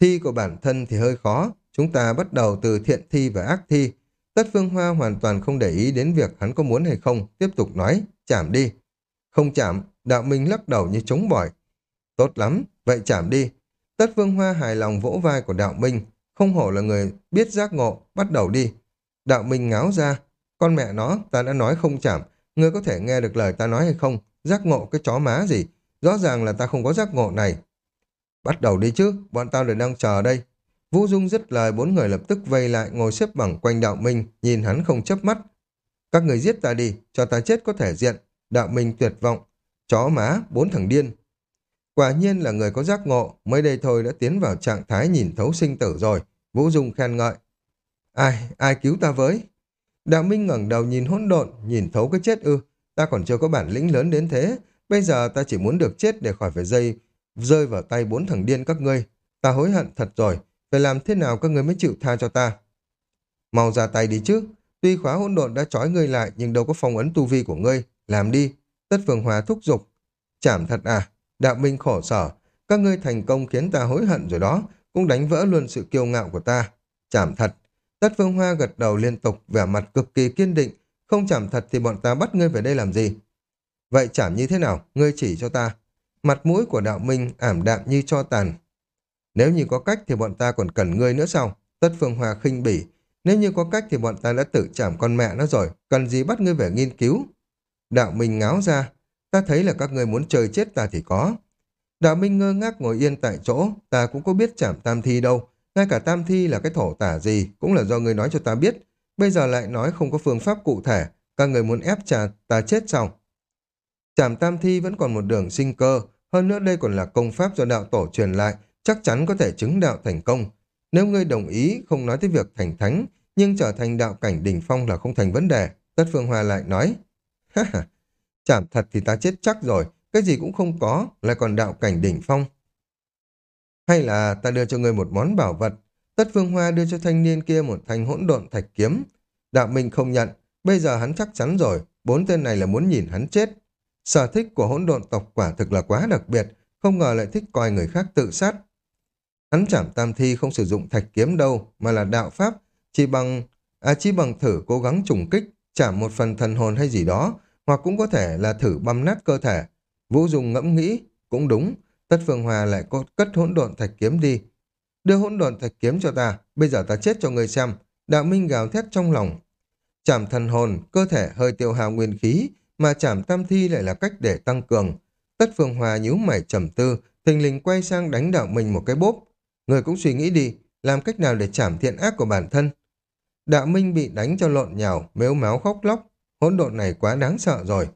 Speaker 1: thi của bản thân thì hơi khó, chúng ta bắt đầu từ thiện thi và ác thi. Tất Phương Hoa hoàn toàn không để ý đến việc hắn có muốn hay không, tiếp tục nói, chạm đi. Không chạm. đạo minh lắc đầu như chống bỏi. Tốt lắm, vậy chạm đi. Tất Phương Hoa hài lòng vỗ vai của đạo minh, không hổ là người biết giác ngộ, bắt đầu đi. Đạo minh ngáo ra, con mẹ nó, ta đã nói không chảm, ngươi có thể nghe được lời ta nói hay không? Giác ngộ cái chó má gì? Rõ ràng là ta không có giác ngộ này. Bắt đầu đi chứ, bọn tao đều đang chờ đây. Vũ Dung dứt lời bốn người lập tức vây lại ngồi xếp bằng quanh đạo minh, nhìn hắn không chấp mắt. Các người giết ta đi, cho ta chết có thể diện. Đạo minh tuyệt vọng. Chó má, bốn thằng điên. Quả nhiên là người có giác ngộ, mới đây thôi đã tiến vào trạng thái nhìn thấu sinh tử rồi. Vũ Dung khen ngợi. Ai, ai cứu ta với? Đạo Minh ngẩng đầu nhìn hỗn độn, nhìn thấu cái chết ư. Ta còn chưa có bản lĩnh lớn đến thế. Bây giờ ta chỉ muốn được chết để khỏi phải dây rơi vào tay bốn thằng điên các ngươi. Ta hối hận thật rồi. Phải làm thế nào các ngươi mới chịu tha cho ta? Mau ra tay đi chứ. Tuy khóa hỗn độn đã trói ngươi lại nhưng đâu có phong ấn tu vi của ngươi. Làm đi. Tất Phương Hòa thúc giục. Chảm thật à? Đạo Minh khổ sở. Các ngươi thành công khiến ta hối hận rồi đó. Cũng đánh vỡ luôn sự kiêu ngạo của ta. Chảm thật. Tất Phương Hoa gật đầu liên tục, vẻ mặt cực kỳ kiên định. Không chảm thật thì bọn ta bắt ngươi về đây làm gì? Vậy chảm như thế nào? Ngươi chỉ cho ta. Mặt mũi của đạo minh ảm đạm như cho tàn. Nếu như có cách thì bọn ta còn cần ngươi nữa sao? Tất Phương Hoa khinh bỉ. Nếu như có cách thì bọn ta đã tự chảm con mẹ nó rồi. Cần gì bắt ngươi về nghiên cứu? Đạo minh ngáo ra. Ta thấy là các người muốn chơi chết ta thì có. Đạo minh ngơ ngác ngồi yên tại chỗ. Ta cũng có biết chảm tam thi đâu. Ngay cả tam thi là cái thổ tả gì cũng là do người nói cho ta biết. Bây giờ lại nói không có phương pháp cụ thể. Các người muốn ép trà ta chết sao? Chảm tam thi vẫn còn một đường sinh cơ. Hơn nữa đây còn là công pháp do đạo tổ truyền lại. Chắc chắn có thể chứng đạo thành công. Nếu ngươi đồng ý không nói tới việc thành thánh nhưng trở thành đạo cảnh đỉnh phong là không thành vấn đề. Tất Phương Hoa lại nói. Ha ha, chảm thật thì ta chết chắc rồi. Cái gì cũng không có, lại còn đạo cảnh đỉnh phong. Hay là ta đưa cho ngươi một món bảo vật. Tất Phương Hoa đưa cho thanh niên kia một thanh hỗn độn thạch kiếm. Đạo Minh không nhận. Bây giờ hắn chắc chắn rồi. Bốn tên này là muốn nhìn hắn chết. Sở thích của hỗn độn tộc quả thực là quá đặc biệt. Không ngờ lại thích coi người khác tự sát. Hắn chảm tam thi không sử dụng thạch kiếm đâu, mà là đạo pháp. Chỉ bằng, à chỉ bằng thử cố gắng trùng kích, chảm một phần thần hồn hay gì đó, hoặc cũng có thể là thử băm nát cơ thể. Vũ Dung ngẫm nghĩ, cũng đúng, Tất Phương Hòa lại có cất hỗn độn thạch kiếm đi. Đưa hỗn độn thạch kiếm cho ta, bây giờ ta chết cho người xem. Đạo Minh gào thét trong lòng. Chảm thần hồn, cơ thể hơi tiêu hao nguyên khí, mà chảm tam thi lại là cách để tăng cường. Tất Phương Hòa nhíu mày trầm tư, thình lình quay sang đánh đạo Minh một cái bốp. Người cũng suy nghĩ đi, làm cách nào để chảm thiện ác của bản thân. Đạo Minh bị đánh cho lộn nhào, mếu máu khóc lóc. Hỗn độn này quá đáng sợ rồi.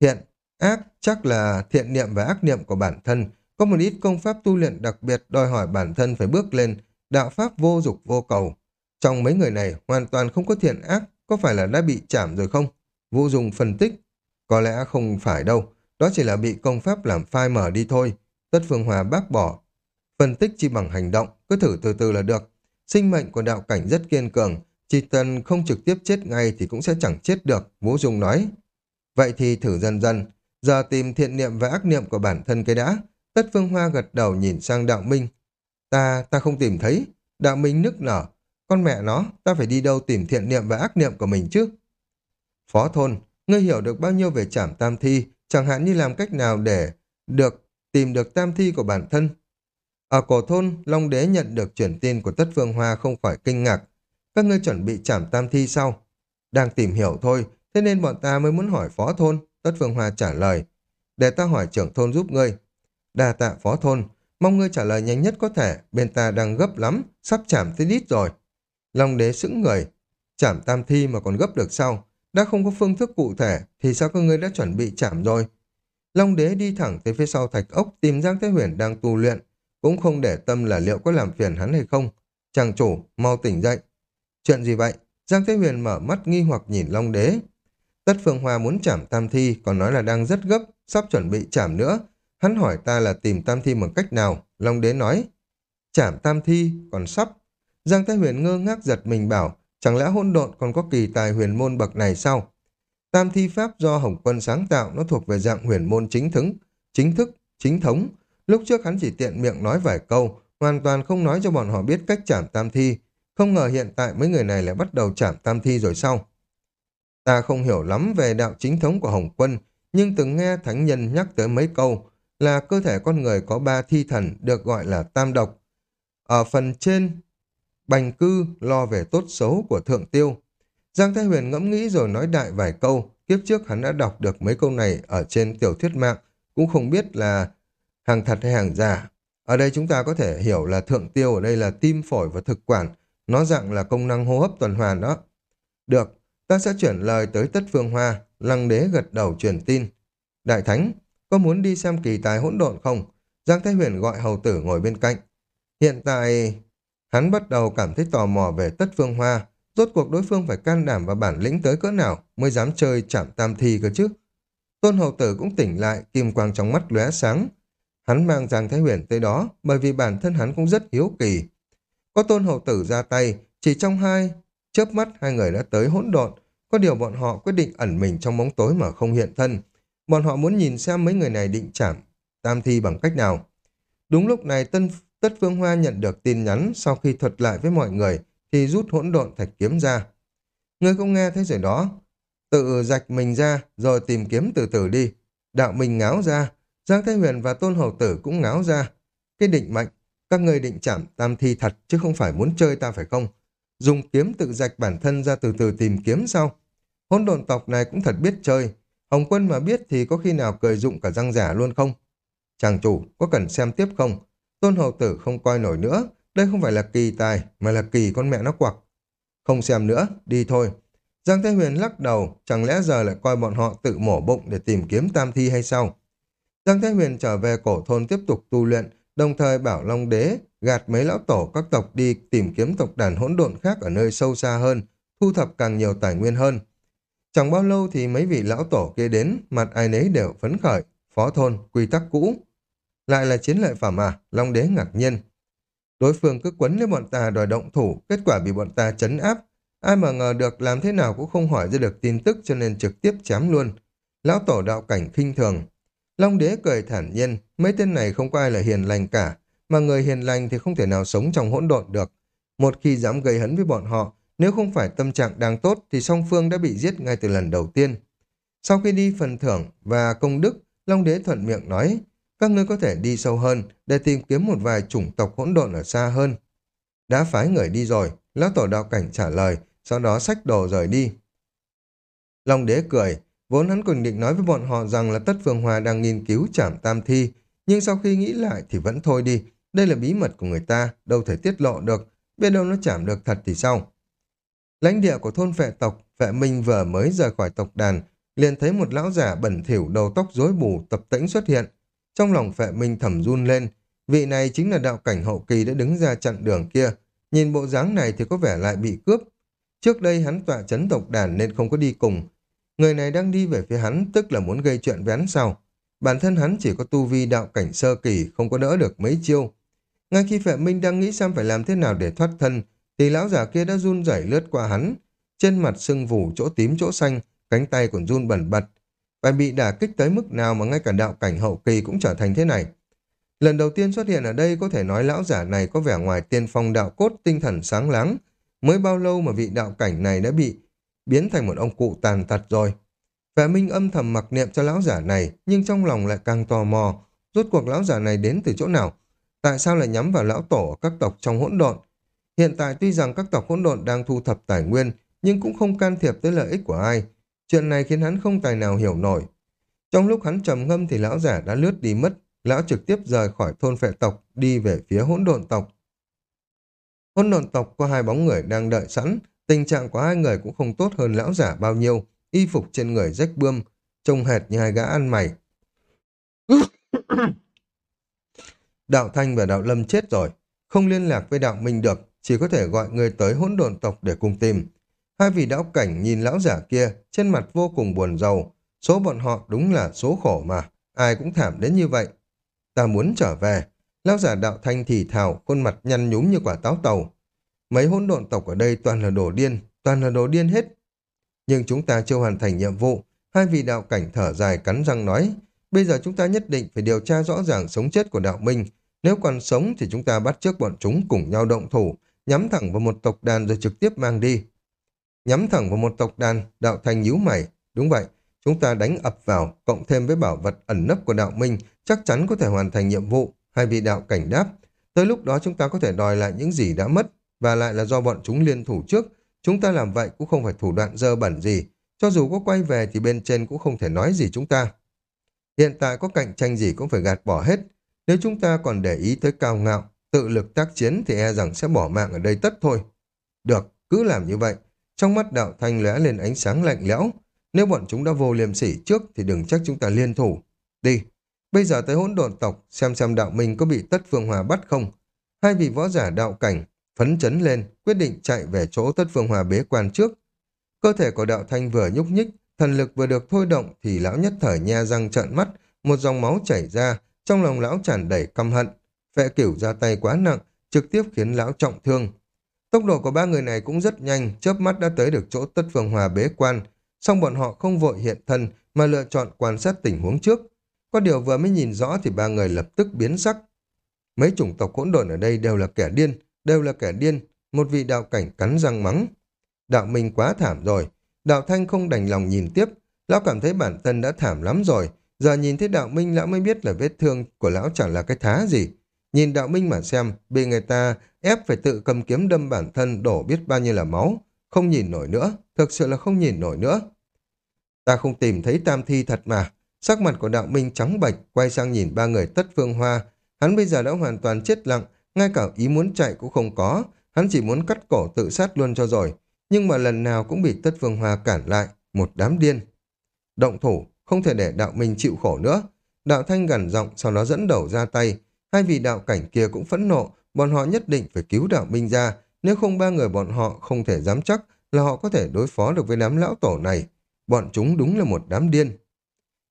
Speaker 1: Thiện, Ác chắc là thiện niệm và ác niệm của bản thân, có một ít công pháp tu luyện đặc biệt đòi hỏi bản thân phải bước lên, đạo pháp vô dục vô cầu. Trong mấy người này hoàn toàn không có thiện ác, có phải là đã bị chạm rồi không? Vũ Dung phân tích, có lẽ không phải đâu, đó chỉ là bị công pháp làm phai mở đi thôi. Tất Phương Hòa bác bỏ. Phân tích chỉ bằng hành động, cứ thử từ từ là được. Sinh mệnh của đạo cảnh rất kiên cường, chỉ cần không trực tiếp chết ngay thì cũng sẽ chẳng chết được, Vũ Dung nói. Vậy thì thử dần dần, Giờ tìm thiện niệm và ác niệm của bản thân cái đã. Tất Phương Hoa gật đầu nhìn sang Đạo Minh. Ta, ta không tìm thấy. Đạo Minh nức nở. Con mẹ nó, ta phải đi đâu tìm thiện niệm và ác niệm của mình chứ? Phó thôn, ngươi hiểu được bao nhiêu về trảm tam thi, chẳng hạn như làm cách nào để được tìm được tam thi của bản thân. Ở cổ thôn, Long Đế nhận được chuyển tin của Tất Phương Hoa không khỏi kinh ngạc. Các ngươi chuẩn bị trảm tam thi sau. Đang tìm hiểu thôi, thế nên bọn ta mới muốn hỏi phó thôn. Tất Phương Hoa trả lời. Để ta hỏi trưởng thôn giúp ngươi. Đà tạ phó thôn, mong ngươi trả lời nhanh nhất có thể, bên ta đang gấp lắm, sắp chạm tới đít rồi. Long đế sững người, chạm tam thi mà còn gấp được sao? Đã không có phương thức cụ thể, thì sao các ngươi đã chuẩn bị chạm rồi? Long đế đi thẳng tới phía sau thạch ốc tìm Giang Thế Huyền đang tu luyện, cũng không để tâm là liệu có làm phiền hắn hay không. Chàng chủ, mau tỉnh dậy. Chuyện gì vậy? Giang Thế Huyền mở mắt nghi hoặc nhìn Long đế. Tất Phương Hoa muốn chảm tam thi, còn nói là đang rất gấp, sắp chuẩn bị chảm nữa. Hắn hỏi ta là tìm tam thi bằng cách nào? Long đế nói, chảm tam thi, còn sắp. Giang Thế Huyền ngơ ngác giật mình bảo, chẳng lẽ hôn độn còn có kỳ tài huyền môn bậc này sao? Tam thi pháp do Hồng Quân sáng tạo nó thuộc về dạng huyền môn chính thức, chính thức, chính thống. Lúc trước hắn chỉ tiện miệng nói vài câu, hoàn toàn không nói cho bọn họ biết cách chảm tam thi. Không ngờ hiện tại mấy người này lại bắt đầu chạm tam thi rồi sao? Ta không hiểu lắm về đạo chính thống của Hồng Quân, nhưng từng nghe thánh nhân nhắc tới mấy câu là cơ thể con người có ba thi thần được gọi là tam độc. Ở phần trên, bành cư lo về tốt xấu của thượng tiêu. Giang Thái Huyền ngẫm nghĩ rồi nói đại vài câu, kiếp trước hắn đã đọc được mấy câu này ở trên tiểu thuyết mạng, cũng không biết là hàng thật hay hàng giả. Ở đây chúng ta có thể hiểu là thượng tiêu ở đây là tim phổi và thực quản, nó dạng là công năng hô hấp tuần hoàn đó. Được, ta sẽ chuyển lời tới Tất Phương Hoa, lăng đế gật đầu truyền tin. Đại Thánh, có muốn đi xem kỳ tài hỗn độn không? Giang Thái Huyền gọi hầu tử ngồi bên cạnh. Hiện tại, hắn bắt đầu cảm thấy tò mò về Tất Phương Hoa, Rốt cuộc đối phương phải can đảm và bản lĩnh tới cỡ nào mới dám chơi chạm tam thi cơ chứ. Tôn hầu tử cũng tỉnh lại, kim quang trong mắt lóe sáng. Hắn mang Giang Thái Huyền tới đó bởi vì bản thân hắn cũng rất hiếu kỳ. Có tôn hậu tử ra tay, chỉ trong hai, chớp mắt hai người đã tới hỗn độn. Có điều bọn họ quyết định ẩn mình trong bóng tối mà không hiện thân. Bọn họ muốn nhìn xem mấy người này định chạm tam thi bằng cách nào. Đúng lúc này Tân Tất Phương Hoa nhận được tin nhắn sau khi thuật lại với mọi người thì rút hỗn độn thạch kiếm ra. Ngươi không nghe thấy rồi đó. Tự rạch mình ra, rồi tìm kiếm từ từ đi. Đạo mình ngáo ra, Giang Thái Huyền và Tôn Hầu Tử cũng ngáo ra. Cái định mệnh, các ngươi định chạm tam thi thật chứ không phải muốn chơi ta phải không? Dùng kiếm tự rạch bản thân ra từ từ tìm kiếm sao? hôn đồn tộc này cũng thật biết chơi. Hồng quân mà biết thì có khi nào cười dụng cả răng giả luôn không? Chàng chủ, có cần xem tiếp không? Tôn Hầu Tử không coi nổi nữa, đây không phải là kỳ tài, mà là kỳ con mẹ nó quặc. Không xem nữa, đi thôi. Giang Thế Huyền lắc đầu, chẳng lẽ giờ lại coi bọn họ tự mổ bụng để tìm kiếm tam thi hay sao? Giang Thế Huyền trở về cổ thôn tiếp tục tu luyện, đồng thời bảo Long Đế gạt mấy lão tổ các tộc đi tìm kiếm tộc đàn hỗn độn khác ở nơi sâu xa hơn, thu thập càng nhiều tài nguyên hơn. Chẳng bao lâu thì mấy vị lão tổ kia đến, mặt ai nấy đều phấn khởi, phó thôn, quy tắc cũ. Lại là chiến lợi phẩm à? Long Đế ngạc nhiên. Đối phương cứ quấn lấy bọn ta đòi động thủ, kết quả bị bọn ta chấn áp. Ai mà ngờ được làm thế nào cũng không hỏi ra được tin tức cho nên trực tiếp chém luôn. Lão tổ đạo cảnh khinh thường. Long đế cười thản nhiên, mấy tên này không có ai là hiền lành cả, mà người hiền lành thì không thể nào sống trong hỗn độn được. Một khi dám gây hấn với bọn họ, nếu không phải tâm trạng đang tốt thì song phương đã bị giết ngay từ lần đầu tiên. Sau khi đi phần thưởng và công đức, Long đế thuận miệng nói, các ngươi có thể đi sâu hơn để tìm kiếm một vài chủng tộc hỗn độn ở xa hơn. Đã phái người đi rồi, lão tổ đạo cảnh trả lời, sau đó xách đồ rời đi. Long đế cười, vốn hắn còn định nói với bọn họ rằng là Tất Phương Hòa đang nghiên cứu trảm tam thi, nhưng sau khi nghĩ lại thì vẫn thôi đi, đây là bí mật của người ta, đâu thể tiết lộ được, biết đâu nó chảm được thật thì sao. Lãnh địa của thôn vệ tộc, vệ minh vừa mới rời khỏi tộc đàn, liền thấy một lão giả bẩn thỉu đầu tóc rối bù tập tĩnh xuất hiện, trong lòng vệ minh thầm run lên, vị này chính là đạo cảnh hậu kỳ đã đứng ra chặn đường kia. Nhìn bộ dáng này thì có vẻ lại bị cướp. Trước đây hắn tọa chấn tộc đàn nên không có đi cùng. Người này đang đi về phía hắn tức là muốn gây chuyện với hắn sao. Bản thân hắn chỉ có tu vi đạo cảnh sơ kỳ không có đỡ được mấy chiêu. Ngay khi phệ minh đang nghĩ xem phải làm thế nào để thoát thân thì lão giả kia đã run rẩy lướt qua hắn. Trên mặt sưng vù chỗ tím chỗ xanh, cánh tay còn run bẩn bật, phải bị đả kích tới mức nào mà ngay cả đạo cảnh hậu kỳ cũng trở thành thế này. Lần đầu tiên xuất hiện ở đây có thể nói lão giả này có vẻ ngoài tiên phong đạo cốt tinh thần sáng láng. Mới bao lâu mà vị đạo cảnh này đã bị biến thành một ông cụ tàn tật rồi. Vệ Minh âm thầm mặc niệm cho lão giả này, nhưng trong lòng lại càng tò mò. Rốt cuộc lão giả này đến từ chỗ nào? Tại sao lại nhắm vào lão tổ các tộc trong hỗn độn? Hiện tại tuy rằng các tộc hỗn độn đang thu thập tài nguyên, nhưng cũng không can thiệp tới lợi ích của ai. Chuyện này khiến hắn không tài nào hiểu nổi. Trong lúc hắn trầm ngâm thì lão giả đã lướt đi mất, lão trực tiếp rời khỏi thôn phệ tộc, đi về phía hỗn độn tộc. Hỗn độn tộc có hai bóng người đang đợi sẵn, tình trạng của hai người cũng không tốt hơn lão giả bao nhiêu, y phục trên người rách bươm, trông hệt như hai gã ăn mày. đạo Thanh và đạo Lâm chết rồi, không liên lạc với đạo Minh được, chỉ có thể gọi người tới hỗn độn tộc để cùng tìm. Hai vị đạo cảnh nhìn lão giả kia, trên mặt vô cùng buồn rầu. Số bọn họ đúng là số khổ mà, ai cũng thảm đến như vậy. Ta muốn trở về. Lão giả đạo thanh thì thào, khuôn mặt nhăn nhúm như quả táo tàu. Mấy hỗn độn tộc ở đây toàn là đồ điên, toàn là đồ điên hết. Nhưng chúng ta chưa hoàn thành nhiệm vụ. Hai vị đạo cảnh thở dài cắn răng nói, bây giờ chúng ta nhất định phải điều tra rõ ràng sống chết của đạo minh. Nếu còn sống thì chúng ta bắt trước bọn chúng cùng nhau động thủ, nhắm thẳng vào một tộc đàn rồi trực tiếp mang đi. Nhắm thẳng vào một tộc đàn, đạo thành nhíu mày. Đúng vậy, chúng ta đánh ập vào, cộng thêm với bảo vật ẩn nấp của đạo minh, chắc chắn có thể hoàn thành nhiệm vụ. Hai vị đạo cảnh đáp. Tới lúc đó chúng ta có thể đòi lại những gì đã mất, và lại là do bọn chúng liên thủ trước. Chúng ta làm vậy cũng không phải thủ đoạn dơ bẩn gì. Cho dù có quay về thì bên trên cũng không thể nói gì chúng ta. Hiện tại có cạnh tranh gì cũng phải gạt bỏ hết. Nếu chúng ta còn để ý tới cao ngạo, tự lực tác chiến thì e rằng sẽ bỏ mạng ở đây tất thôi. Được, cứ làm như vậy. Trong mắt đạo thanh lóe lên ánh sáng lạnh lẽo. Nếu bọn chúng đã vô liêm sỉ trước thì đừng trách chúng ta liên thủ. Đi. Bây giờ tới hỗn độn tộc, xem xem đạo minh có bị tất phương hòa bắt không. Hai vị võ giả đạo cảnh, phấn chấn lên, quyết định chạy về chỗ tất phương hòa bế quan trước. Cơ thể của đạo thanh vừa nhúc nhích, thần lực vừa được thôi động thì lão nhất thời nhe răng trợn mắt, một dòng máu chảy ra, trong lòng lão tràn đầy căm hận. Phệ cửu ra tay quá nặng, trực tiếp khiến lão trọng thương. Tốc độ của ba người này cũng rất nhanh, chớp mắt đã tới được chỗ tất phương hòa bế quan, song bọn họ không vội hiện thân mà lựa chọn quan sát tình huống trước. Có điều vừa mới nhìn rõ thì ba người lập tức biến sắc. Mấy chủng tộc hỗn độn ở đây đều là kẻ điên, đều là kẻ điên, một vị đạo cảnh cắn răng mắng. Đạo Minh quá thảm rồi, đạo Thanh không đành lòng nhìn tiếp, lão cảm thấy bản thân đã thảm lắm rồi, giờ nhìn thấy đạo Minh lão mới biết là vết thương của lão chẳng là cái thá gì. Nhìn đạo Minh mà xem, bị người ta ép phải tự cầm kiếm đâm bản thân đổ biết bao nhiêu là máu, không nhìn nổi nữa, thực sự là không nhìn nổi nữa. Ta không tìm thấy tam thi thật mà, sắc mặt của đạo Minh trắng bệch, quay sang nhìn ba người tất phương hoa, hắn bây giờ đã hoàn toàn chết lặng, ngay cả ý muốn chạy cũng không có, hắn chỉ muốn cắt cổ tự sát luôn cho rồi, nhưng mà lần nào cũng bị tất phương hoa cản lại, một đám điên. Động thủ, không thể để đạo minh chịu khổ nữa. Đạo thanh gần giọng sau đó dẫn đầu ra tay, hai vị đạo cảnh kia cũng phẫn nộ, bọn họ nhất định phải cứu đạo minh ra, nếu không ba người bọn họ không thể dám chắc là họ có thể đối phó được với đám lão tổ này. Bọn chúng đúng là một đám điên.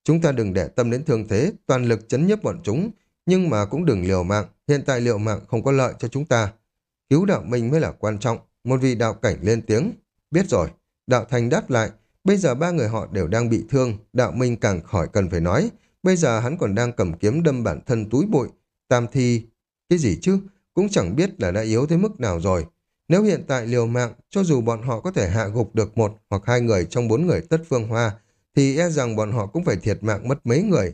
Speaker 1: Chúng ta đừng để tâm đến thương thế, toàn lực chấn nhấp bọn chúng, nhưng mà cũng đừng liều mạng, hiện tại liều mạng không có lợi cho chúng ta. Cứu đạo minh mới là quan trọng, một vị đạo cảnh lên tiếng. Biết rồi, đạo thành đáp lại, bây giờ ba người họ đều đang bị thương, đạo minh càng khỏi cần phải nói, bây giờ hắn còn đang cầm kiếm đâm bản thân túi bụi, tam thi, cái gì chứ, cũng chẳng biết là đã yếu tới mức nào rồi. Nếu hiện tại liều mạng, cho dù bọn họ có thể hạ gục được một hoặc hai người trong bốn người tất phương hoa, thì e rằng bọn họ cũng phải thiệt mạng mất mấy người.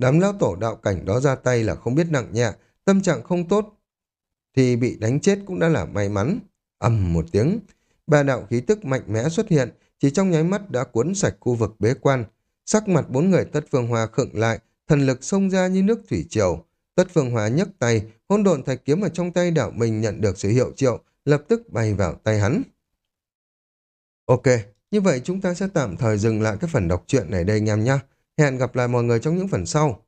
Speaker 1: Đám lão tổ đạo cảnh đó ra tay là không biết nặng nhẹ, tâm trạng không tốt, thì bị đánh chết cũng đã là may mắn. ầm một tiếng, ba đạo khí tức mạnh mẽ xuất hiện, chỉ trong nháy mắt đã cuốn sạch khu vực bế quan. Sắc mặt bốn người tất phương hoa khựng lại, thần lực xông ra như nước thủy triều. Tất phương hoa nhấc tay, hôn độn thạch kiếm ở trong tay đạo mình nhận được sự hiệu triệu, lập tức bay vào tay hắn. Ok, như vậy chúng ta sẽ tạm thời dừng lại cái phần đọc truyện này đây anh em nhé. Hẹn gặp lại mọi người trong những phần sau.